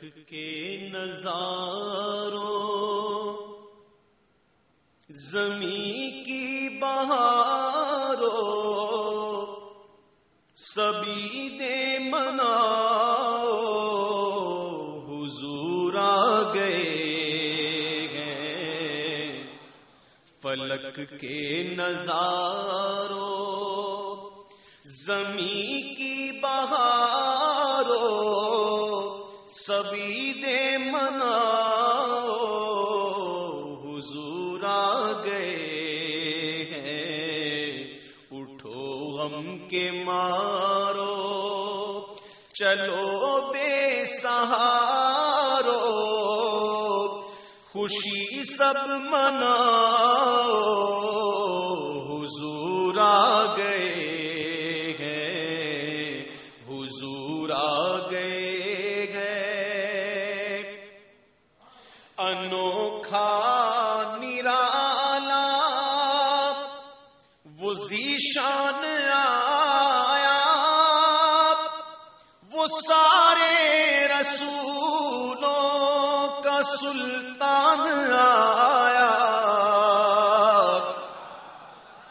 فلک کے نظاروں، زمین کی بہاروں سبھی دے منا حضور آ گئے ہیں۔ فلک کے نظاروں، زمین کی بہاروں سبھی دے منا حضور آ گئے ہیں۔ اٹھو ہم کے مارو، چلو بے سہارو۔ خوشی سب منا حضور آ گئے ہیں۔ حضور آ گئے وہ سارے رسولوں کا سلطان آیا۔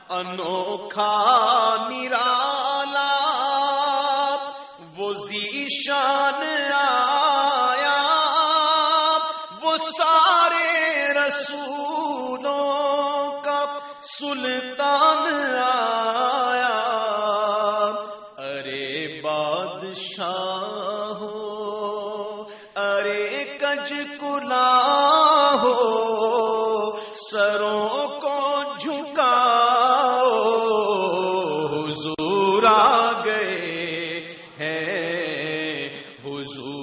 انوکھا نرالا وہ ذیشان آیا۔ سارے رسولوں کا سلطان کج کلا ہو سروں کو جھکا حضور آ گئے ہیں حضور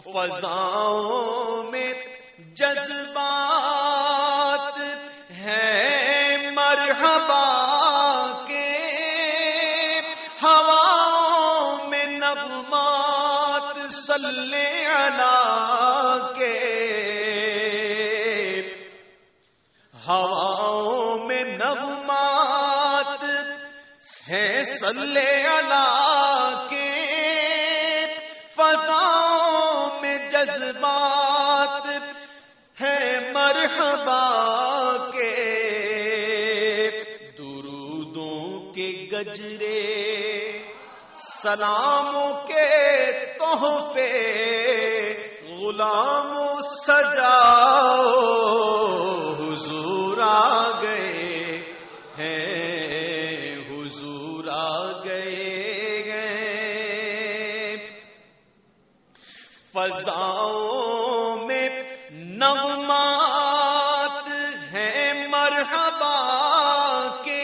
فضاؤں میں جذبات ہے، مرحبا کے میں نبمات صلی اللہ کے ہواؤں میں نغمات ہیں صلی اللہ کے فضاؤں جذبات ہے مرحبا کے درودوں کے گجرے سلاموں کے تحفے غلام سجا فضاؤں میں نغمات ہیں مرحبا کے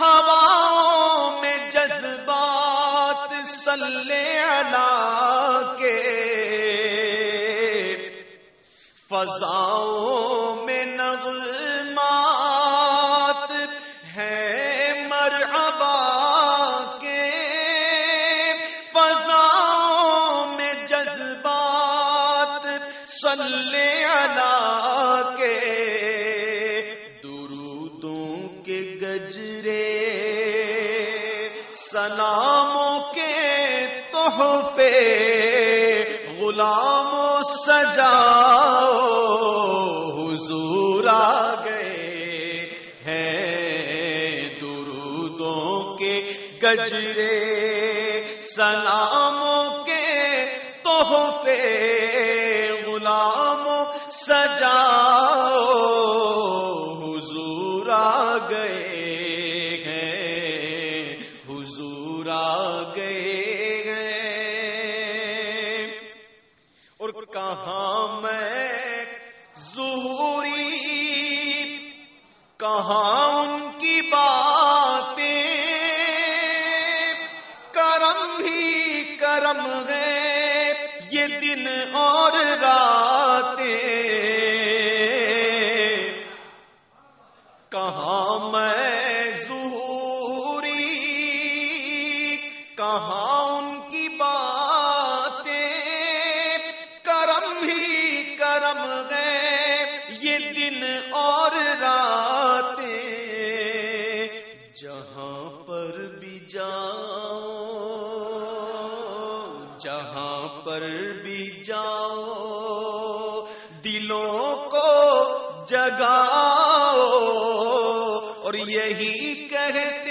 ہواؤں میں جذبات صلی اللہ کے۔ فضاؤں صلی اللہ کے درودوں کے گجرے، سلاموں کے تحفے غلام سجاؤ، حضور آ گئے ہیں درودوں کے گجرے، سلاموں کے تحفے۔ سجاؤ، حضور آ گئے ہیں، حضور آ گئے ہیں۔ اور کہاں میں ظہوری، کہاں ان کی باتیں؟ کرم ہی کرم ہے، یہ دن اور رات دے۔ کہاں جہاں پر بھی جاؤ دلوں کو جگاؤ اور یہی کہتے